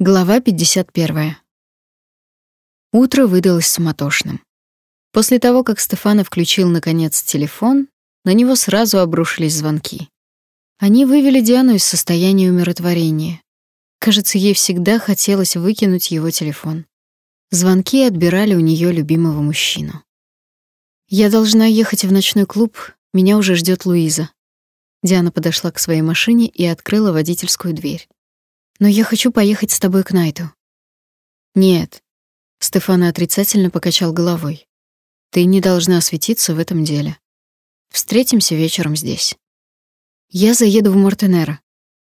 Глава 51. Утро выдалось суматошным. После того, как Стефана включил наконец телефон, на него сразу обрушились звонки. Они вывели Диану из состояния умиротворения. Кажется, ей всегда хотелось выкинуть его телефон. Звонки отбирали у нее любимого мужчину. Я должна ехать в ночной клуб, меня уже ждет Луиза. Диана подошла к своей машине и открыла водительскую дверь. Но я хочу поехать с тобой к Найту. Нет. Стефана отрицательно покачал головой. Ты не должна светиться в этом деле. Встретимся вечером здесь. Я заеду в Мортенеро.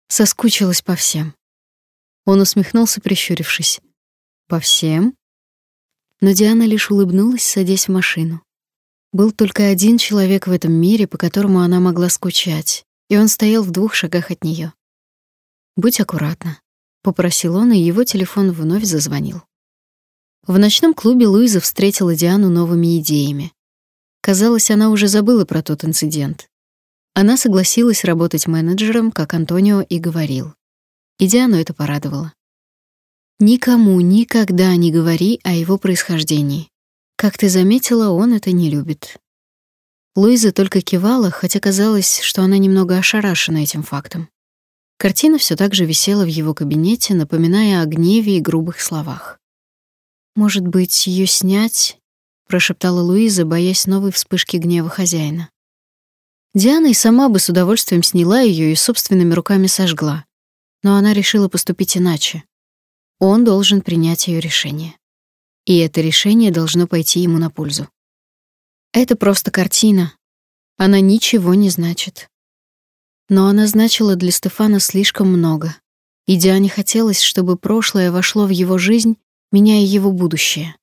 Соскучилась по всем. Он усмехнулся, прищурившись. По всем? Но Диана лишь улыбнулась, садясь в машину. Был только один человек в этом мире, по которому она могла скучать, и он стоял в двух шагах от нее. Будь аккуратна попросил он, и его телефон вновь зазвонил. В ночном клубе Луиза встретила Диану новыми идеями. Казалось, она уже забыла про тот инцидент. Она согласилась работать менеджером, как Антонио и говорил. И Диану это порадовало. Никому никогда не говори о его происхождении. Как ты заметила, он это не любит. Луиза только кивала, хотя казалось, что она немного ошарашена этим фактом. Картина все так же висела в его кабинете, напоминая о гневе и грубых словах. «Может быть, ее снять?» — прошептала Луиза, боясь новой вспышки гнева хозяина. Диана и сама бы с удовольствием сняла ее и собственными руками сожгла. Но она решила поступить иначе. Он должен принять ее решение. И это решение должно пойти ему на пользу. Это просто картина. Она ничего не значит но она значила для Стефана слишком много. И Диане хотелось, чтобы прошлое вошло в его жизнь, меняя его будущее.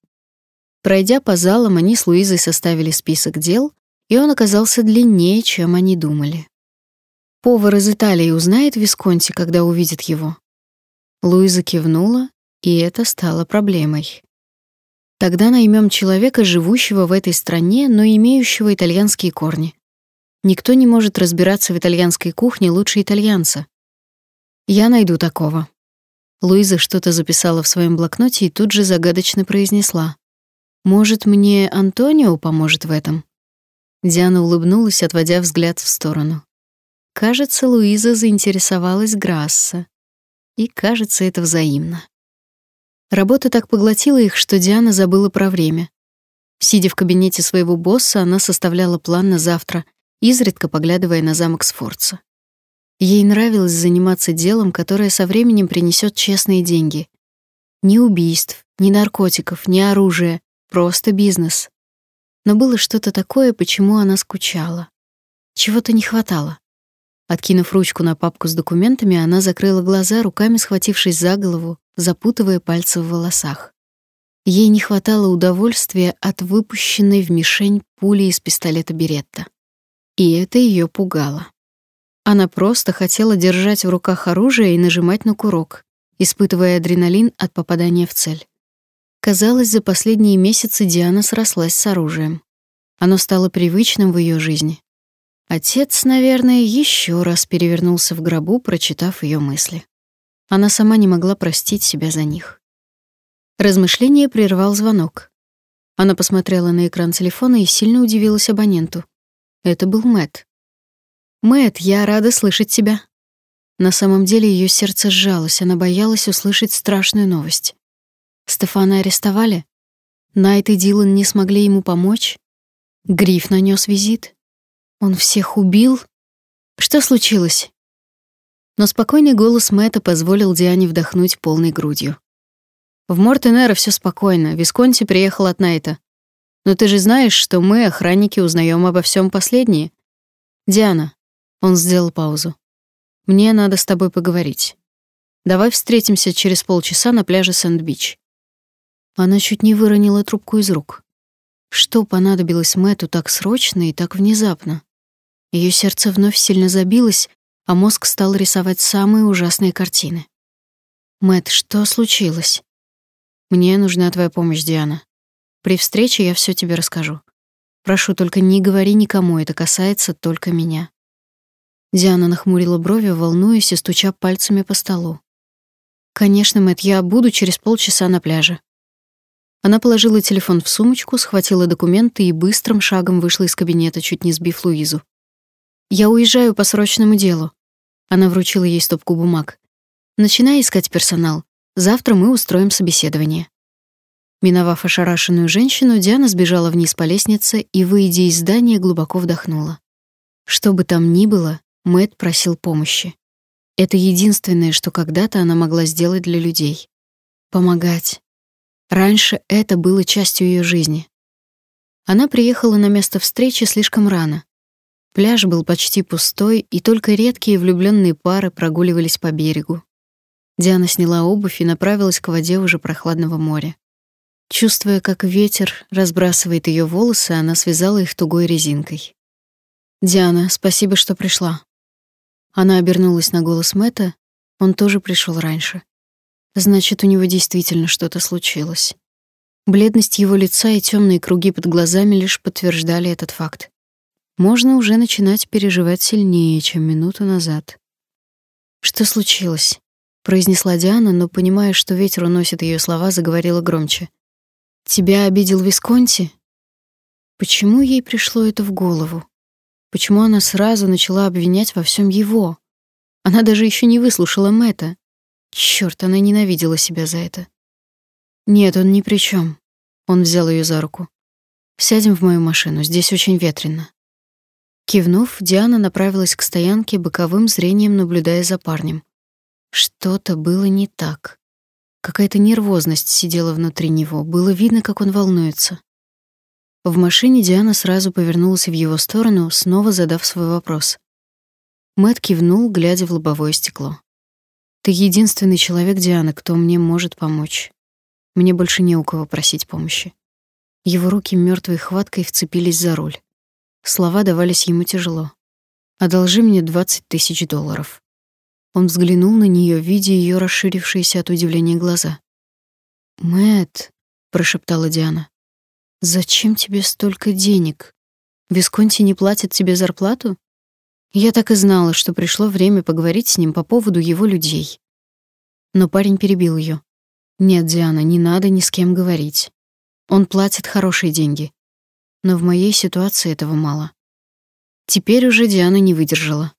Пройдя по залам, они с Луизой составили список дел, и он оказался длиннее, чем они думали. Повар из Италии узнает Висконти, когда увидит его. Луиза кивнула, и это стало проблемой. Тогда наймем человека, живущего в этой стране, но имеющего итальянские корни. Никто не может разбираться в итальянской кухне лучше итальянца. Я найду такого. Луиза что-то записала в своем блокноте и тут же загадочно произнесла: "Может, мне Антонио поможет в этом?" Диана улыбнулась, отводя взгляд в сторону. Кажется, Луиза заинтересовалась Грасса. И, кажется, это взаимно. Работа так поглотила их, что Диана забыла про время. Сидя в кабинете своего босса, она составляла план на завтра изредка поглядывая на замок Сфорца. Ей нравилось заниматься делом, которое со временем принесет честные деньги. Ни убийств, ни наркотиков, ни оружия, просто бизнес. Но было что-то такое, почему она скучала. Чего-то не хватало. Откинув ручку на папку с документами, она закрыла глаза, руками схватившись за голову, запутывая пальцы в волосах. Ей не хватало удовольствия от выпущенной в мишень пули из пистолета Беретта. И это ее пугало. Она просто хотела держать в руках оружие и нажимать на курок, испытывая адреналин от попадания в цель. Казалось, за последние месяцы Диана срослась с оружием. Оно стало привычным в ее жизни. Отец, наверное, еще раз перевернулся в гробу, прочитав ее мысли. Она сама не могла простить себя за них. Размышление прервал звонок. Она посмотрела на экран телефона и сильно удивилась абоненту. Это был Мэт. Мэт, я рада слышать тебя. На самом деле ее сердце сжалось, она боялась услышать страшную новость. Стефана арестовали? Найт и Дилан не смогли ему помочь? Гриф нанес визит? Он всех убил? Что случилось? Но спокойный голос Мэтта позволил Диане вдохнуть полной грудью. В Мортенеро все спокойно. Висконти приехал от Найта. Но ты же знаешь, что мы, охранники, узнаем обо всем последние. Диана, он сделал паузу. Мне надо с тобой поговорить. Давай встретимся через полчаса на пляже Сэнд-Бич. Она чуть не выронила трубку из рук. Что понадобилось Мэту так срочно и так внезапно? Ее сердце вновь сильно забилось, а мозг стал рисовать самые ужасные картины. Мэт, что случилось? Мне нужна твоя помощь, Диана. При встрече я все тебе расскажу. Прошу, только не говори никому, это касается только меня». Диана нахмурила брови, волнуясь и стуча пальцами по столу. Конечно, Мэт, я буду через полчаса на пляже. Она положила телефон в сумочку, схватила документы и быстрым шагом вышла из кабинета, чуть не сбив Луизу. Я уезжаю по срочному делу. Она вручила ей стопку бумаг. Начинай искать персонал. Завтра мы устроим собеседование. Миновав ошарашенную женщину, Диана сбежала вниз по лестнице и, выйдя из здания, глубоко вдохнула. Что бы там ни было, Мэт просил помощи. Это единственное, что когда-то она могла сделать для людей. Помогать. Раньше это было частью ее жизни. Она приехала на место встречи слишком рано. Пляж был почти пустой, и только редкие влюбленные пары прогуливались по берегу. Диана сняла обувь и направилась к воде уже прохладного моря. Чувствуя, как ветер разбрасывает ее волосы, она связала их тугой резинкой. «Диана, спасибо, что пришла». Она обернулась на голос Мэтта, он тоже пришел раньше. Значит, у него действительно что-то случилось. Бледность его лица и темные круги под глазами лишь подтверждали этот факт. Можно уже начинать переживать сильнее, чем минуту назад. «Что случилось?» — произнесла Диана, но, понимая, что ветер уносит ее слова, заговорила громче. Тебя обидел Висконти? Почему ей пришло это в голову? Почему она сразу начала обвинять во всем его? Она даже еще не выслушала Мэтта. Черт, она ненавидела себя за это. Нет, он ни при чем. Он взял ее за руку. Сядем в мою машину, здесь очень ветрено. Кивнув, Диана направилась к стоянке, боковым зрением наблюдая за парнем. Что-то было не так. Какая-то нервозность сидела внутри него, было видно, как он волнуется. В машине Диана сразу повернулась в его сторону, снова задав свой вопрос. Мэт кивнул, глядя в лобовое стекло. Ты единственный человек, Диана, кто мне может помочь. Мне больше не у кого просить помощи. Его руки мертвой хваткой вцепились за руль. Слова давались ему тяжело. Одолжи мне двадцать тысяч долларов. Он взглянул на нее, видя ее расширившиеся от удивления глаза. Мэт, прошептала Диана. Зачем тебе столько денег? Висконти не платит тебе зарплату? Я так и знала, что пришло время поговорить с ним по поводу его людей. Но парень перебил ее. Нет, Диана, не надо ни с кем говорить. Он платит хорошие деньги. Но в моей ситуации этого мало. Теперь уже Диана не выдержала.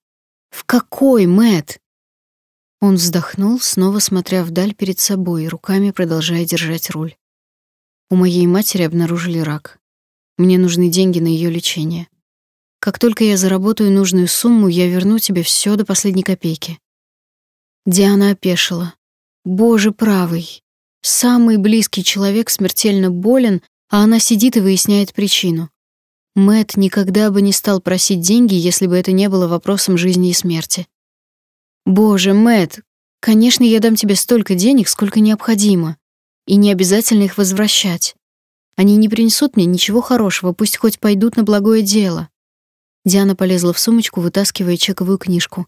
В какой, Мэт? Он вздохнул, снова смотря вдаль перед собой, руками продолжая держать руль. У моей матери обнаружили рак. Мне нужны деньги на ее лечение. Как только я заработаю нужную сумму, я верну тебе все до последней копейки. Диана опешила. Боже правый. Самый близкий человек смертельно болен, а она сидит и выясняет причину. Мэт никогда бы не стал просить деньги, если бы это не было вопросом жизни и смерти. Боже, Мэт, конечно, я дам тебе столько денег, сколько необходимо, и не обязательно их возвращать. Они не принесут мне ничего хорошего, пусть хоть пойдут на благое дело. Диана полезла в сумочку, вытаскивая чековую книжку.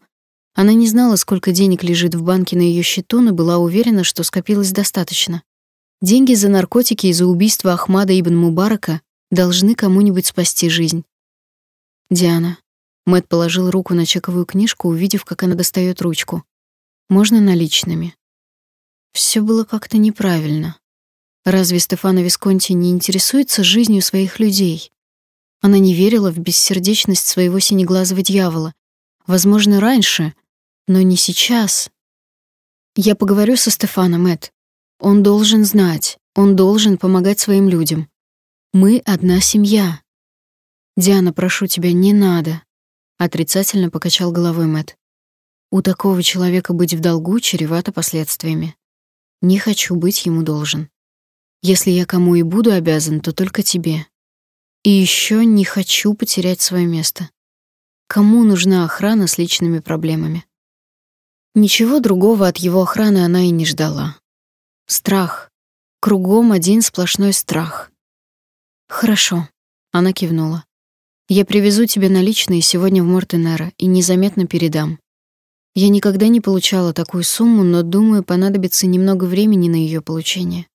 Она не знала, сколько денег лежит в банке на ее счету, но была уверена, что скопилось достаточно. Деньги за наркотики и за убийство Ахмада ибн Мубарака должны кому-нибудь спасти жизнь. Диана, Мэт положил руку на чековую книжку, увидев, как она достает ручку. Можно наличными. Все было как-то неправильно. Разве Стефано Висконти не интересуется жизнью своих людей? Она не верила в бессердечность своего синеглазого дьявола. Возможно, раньше, но не сейчас. Я поговорю со Стефано, Мэт. Он должен знать, он должен помогать своим людям. Мы одна семья. Диана, прошу тебя, не надо. Отрицательно покачал головой Мэт. У такого человека быть в долгу чревато последствиями. Не хочу быть ему должен. Если я кому и буду обязан, то только тебе. И еще не хочу потерять свое место. Кому нужна охрана с личными проблемами? Ничего другого от его охраны она и не ждала. Страх. Кругом один сплошной страх. Хорошо, она кивнула. Я привезу тебе наличные сегодня в Мортенера и незаметно передам. Я никогда не получала такую сумму, но думаю, понадобится немного времени на ее получение.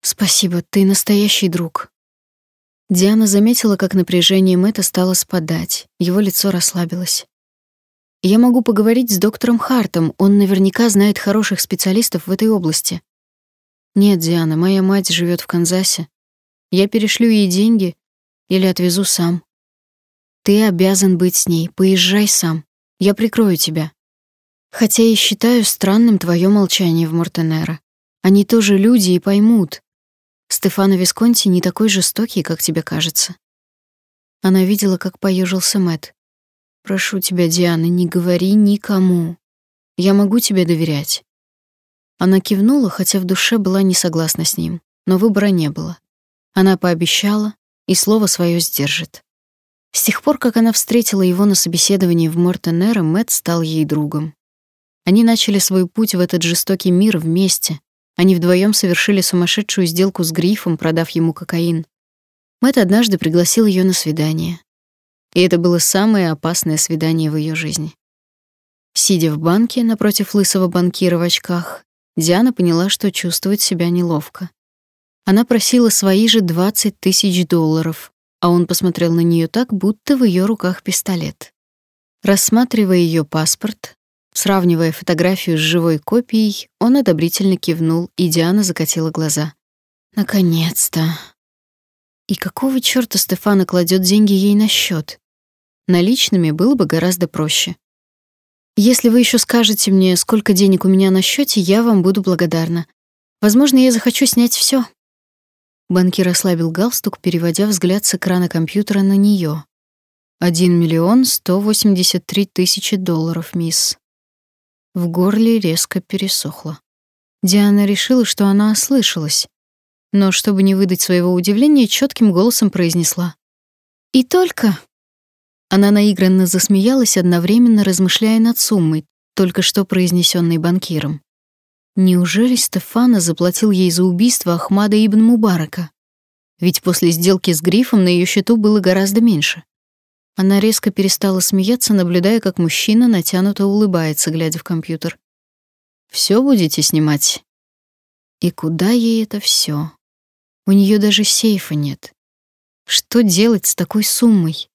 Спасибо, ты настоящий друг. Диана заметила, как напряжение Мэтта стало спадать. Его лицо расслабилось. Я могу поговорить с доктором Хартом, он наверняка знает хороших специалистов в этой области. Нет, Диана, моя мать живет в Канзасе. Я перешлю ей деньги или отвезу сам. Ты обязан быть с ней, поезжай сам. Я прикрою тебя. Хотя и считаю странным твое молчание в Мортенера. Они тоже люди и поймут. Стефано Висконти не такой жестокий, как тебе кажется. Она видела, как поежился Мэт. Прошу тебя, Диана, не говори никому. Я могу тебе доверять. Она кивнула, хотя в душе была не согласна с ним, но выбора не было. Она пообещала и слово свое сдержит. С тех пор, как она встретила его на собеседовании в Мортенеро, Мэт стал ей другом. Они начали свой путь в этот жестокий мир вместе. Они вдвоем совершили сумасшедшую сделку с Грифом, продав ему кокаин. Мэт однажды пригласил ее на свидание. И это было самое опасное свидание в ее жизни. Сидя в банке напротив лысого банкира в очках, Диана поняла, что чувствует себя неловко. Она просила свои же 20 тысяч долларов, а он посмотрел на нее так, будто в ее руках пистолет. Рассматривая ее паспорт, сравнивая фотографию с живой копией, он одобрительно кивнул, и Диана закатила глаза. Наконец-то. И какого чёрта Стефана кладет деньги ей на счет? Наличными было бы гораздо проще. Если вы еще скажете мне, сколько денег у меня на счете, я вам буду благодарна. Возможно, я захочу снять все. Банкир ослабил галстук, переводя взгляд с экрана компьютера на нее. «Один миллион сто восемьдесят три тысячи долларов, мисс». В горле резко пересохло. Диана решила, что она ослышалась но, чтобы не выдать своего удивления, четким голосом произнесла. «И только...» Она наигранно засмеялась, одновременно размышляя над суммой, только что произнесенной банкиром. Неужели Стефана заплатил ей за убийство Ахмада ибн Мубарака? Ведь после сделки с Грифом на ее счету было гораздо меньше. Она резко перестала смеяться, наблюдая, как мужчина натянуто улыбается, глядя в компьютер. Все будете снимать?» И куда ей это все? У нее даже сейфа нет. Что делать с такой суммой?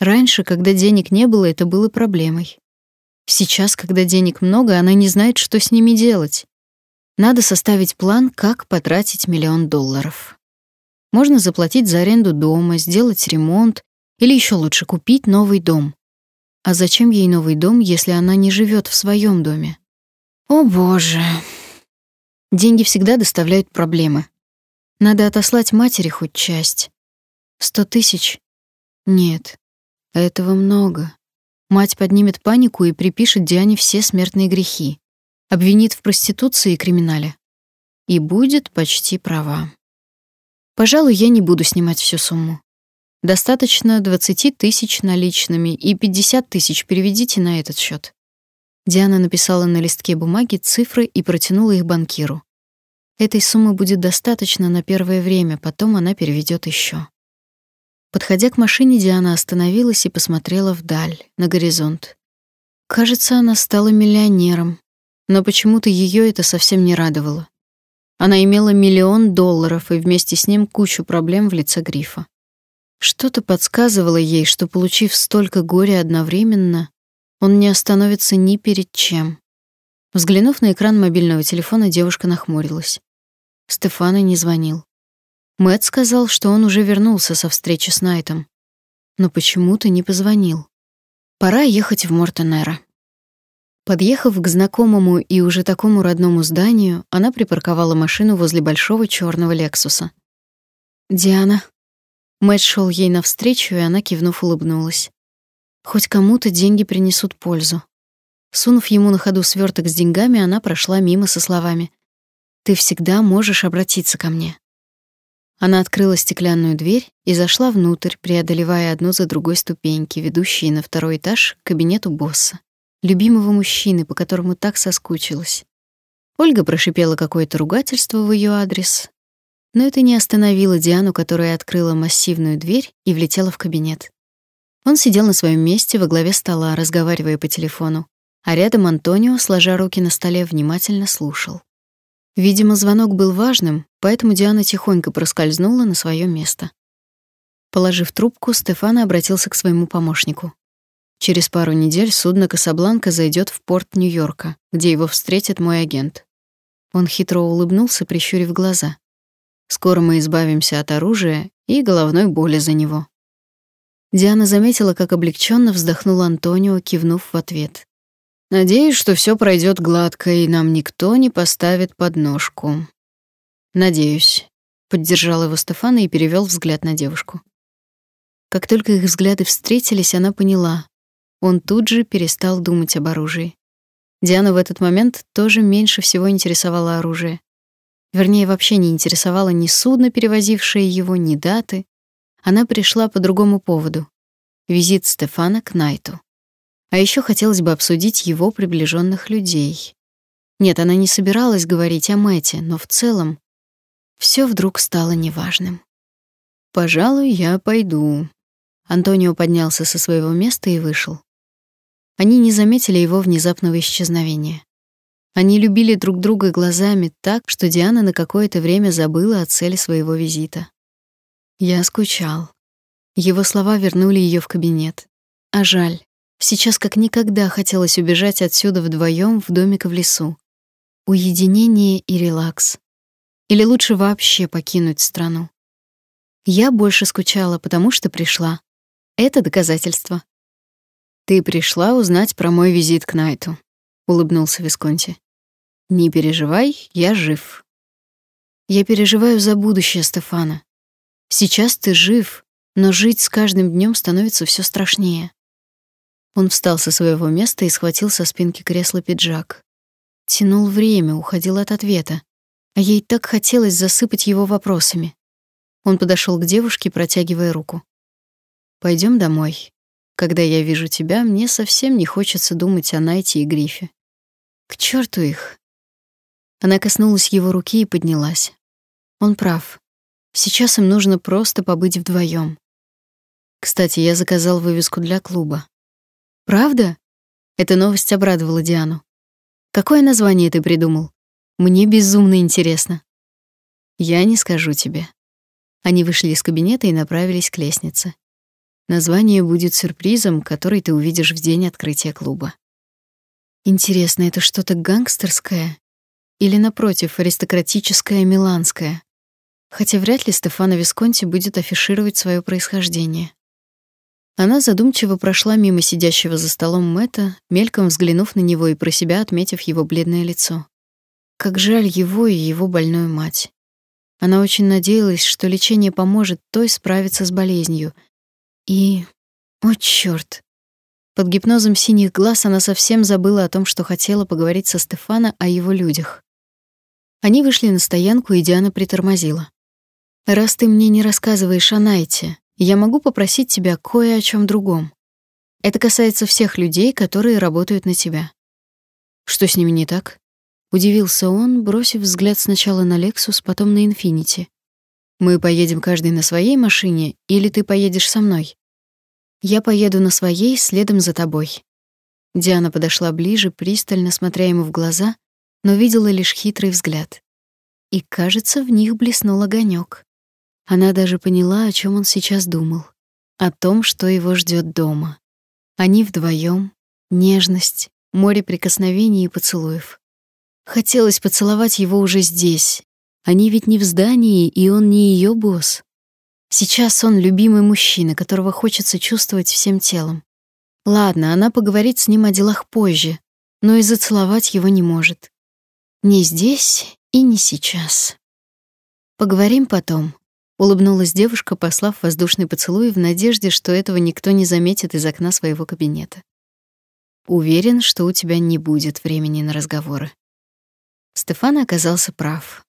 Раньше, когда денег не было, это было проблемой. Сейчас, когда денег много, она не знает, что с ними делать. Надо составить план, как потратить миллион долларов. Можно заплатить за аренду дома, сделать ремонт или еще лучше купить новый дом. А зачем ей новый дом, если она не живет в своем доме? О, боже. Деньги всегда доставляют проблемы. Надо отослать матери хоть часть. Сто тысяч? Нет, этого много. Мать поднимет панику и припишет Диане все смертные грехи. Обвинит в проституции и криминале. И будет почти права. Пожалуй, я не буду снимать всю сумму. Достаточно 20 тысяч наличными и 50 тысяч переведите на этот счет. Диана написала на листке бумаги цифры и протянула их банкиру. Этой суммы будет достаточно на первое время, потом она переведет еще. Подходя к машине, Диана остановилась и посмотрела вдаль, на горизонт. Кажется, она стала миллионером, но почему-то ее это совсем не радовало. Она имела миллион долларов и вместе с ним кучу проблем в лице Грифа. Что-то подсказывало ей, что, получив столько горя одновременно, он не остановится ни перед чем. Взглянув на экран мобильного телефона, девушка нахмурилась. Стефана не звонил. Мэт сказал, что он уже вернулся со встречи с Найтом. Но почему-то не позвонил. Пора ехать в Мортенера. Подъехав к знакомому и уже такому родному зданию, она припарковала машину возле большого черного Лексуса. «Диана». Мэтт шел ей навстречу, и она, кивнув, улыбнулась. Хоть кому-то деньги принесут пользу. Сунув ему на ходу сверток с деньгами, она прошла мимо со словами ты всегда можешь обратиться ко мне. Она открыла стеклянную дверь и зашла внутрь, преодолевая одну за другой ступеньки, ведущие на второй этаж к кабинету босса, любимого мужчины, по которому так соскучилась. Ольга прошипела какое-то ругательство в ее адрес, но это не остановило Диану, которая открыла массивную дверь и влетела в кабинет. Он сидел на своем месте во главе стола, разговаривая по телефону, а рядом Антонио, сложа руки на столе, внимательно слушал. Видимо, звонок был важным, поэтому Диана тихонько проскользнула на свое место. Положив трубку, Стефана обратился к своему помощнику. Через пару недель судно «Касабланка» зайдет в порт Нью-Йорка, где его встретит мой агент. Он хитро улыбнулся, прищурив глаза. Скоро мы избавимся от оружия и головной боли за него. Диана заметила, как облегченно вздохнул Антонио, кивнув в ответ. Надеюсь, что все пройдет гладко и нам никто не поставит подножку. Надеюсь, поддержал его Стефана и перевел взгляд на девушку. Как только их взгляды встретились, она поняла. Он тут же перестал думать об оружии. Диана в этот момент тоже меньше всего интересовало оружие. Вернее, вообще не интересовало ни судно, перевозившее его, ни даты. Она пришла по другому поводу. Визит Стефана к Найту. А еще хотелось бы обсудить его приближенных людей. Нет, она не собиралась говорить о Мэте, но в целом все вдруг стало неважным. «Пожалуй, я пойду». Антонио поднялся со своего места и вышел. Они не заметили его внезапного исчезновения. Они любили друг друга глазами так, что Диана на какое-то время забыла о цели своего визита. Я скучал. Его слова вернули ее в кабинет. А жаль. Сейчас как никогда хотелось убежать отсюда вдвоем в домик в лесу. Уединение и релакс. Или лучше вообще покинуть страну. Я больше скучала, потому что пришла. Это доказательство. Ты пришла узнать про мой визит к Найту, улыбнулся Висконти. Не переживай, я жив. Я переживаю за будущее Стефана. Сейчас ты жив, но жить с каждым днем становится все страшнее. Он встал со своего места и схватил со спинки кресла пиджак. Тянул время, уходил от ответа. А ей так хотелось засыпать его вопросами. Он подошел к девушке, протягивая руку. Пойдем домой. Когда я вижу тебя, мне совсем не хочется думать о Найте и Грифе. К черту их. Она коснулась его руки и поднялась. Он прав. Сейчас им нужно просто побыть вдвоем. Кстати, я заказал вывеску для клуба. Правда? Эта новость обрадовала Диану. Какое название ты придумал? Мне безумно интересно. Я не скажу тебе. Они вышли из кабинета и направились к лестнице. Название будет сюрпризом, который ты увидишь в день открытия клуба. Интересно, это что-то гангстерское или напротив, аристократическое миланское? Хотя вряд ли Стефано Висконти будет афишировать свое происхождение. Она задумчиво прошла мимо сидящего за столом Мэтта, мельком взглянув на него и про себя отметив его бледное лицо. Как жаль его и его больную мать. Она очень надеялась, что лечение поможет той справиться с болезнью. И... О, чёрт! Под гипнозом синих глаз она совсем забыла о том, что хотела поговорить со Стефана о его людях. Они вышли на стоянку, и Диана притормозила. «Раз ты мне не рассказываешь о Найте, я могу попросить тебя кое о чем другом. Это касается всех людей, которые работают на тебя. Что с ними не так? Удивился он, бросив взгляд сначала на Lexus, потом на Infiniti. Мы поедем каждый на своей машине или ты поедешь со мной? Я поеду на своей, следом за тобой. Диана подошла ближе, пристально смотря ему в глаза, но видела лишь хитрый взгляд. И, кажется, в них блеснул огонек. Она даже поняла, о чем он сейчас думал. О том, что его ждет дома. Они вдвоем, нежность, море прикосновений и поцелуев. Хотелось поцеловать его уже здесь. Они ведь не в здании, и он не ее босс. Сейчас он любимый мужчина, которого хочется чувствовать всем телом. Ладно, она поговорит с ним о делах позже, но и зацеловать его не может. Не здесь и не сейчас. Поговорим потом, Улыбнулась девушка, послав воздушный поцелуй в надежде, что этого никто не заметит из окна своего кабинета. Уверен, что у тебя не будет времени на разговоры. Стефан оказался прав.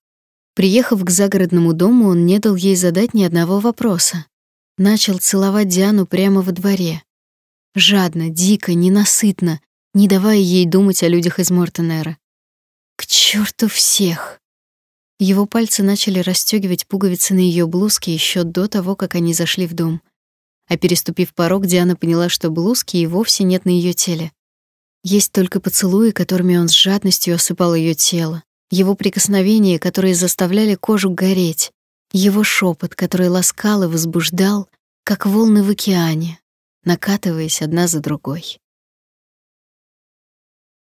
Приехав к загородному дому, он не дал ей задать ни одного вопроса. Начал целовать Диану прямо во дворе. Жадно, дико, ненасытно, не давая ей думать о людях из Мортенера. К черту всех! Его пальцы начали расстегивать пуговицы на ее блузке еще до того, как они зашли в дом. А переступив порог, Диана поняла, что блузки и вовсе нет на ее теле. Есть только поцелуи, которыми он с жадностью осыпал ее тело, его прикосновения, которые заставляли кожу гореть, его шепот, который ласкал и возбуждал, как волны в океане. накатываясь одна за другой.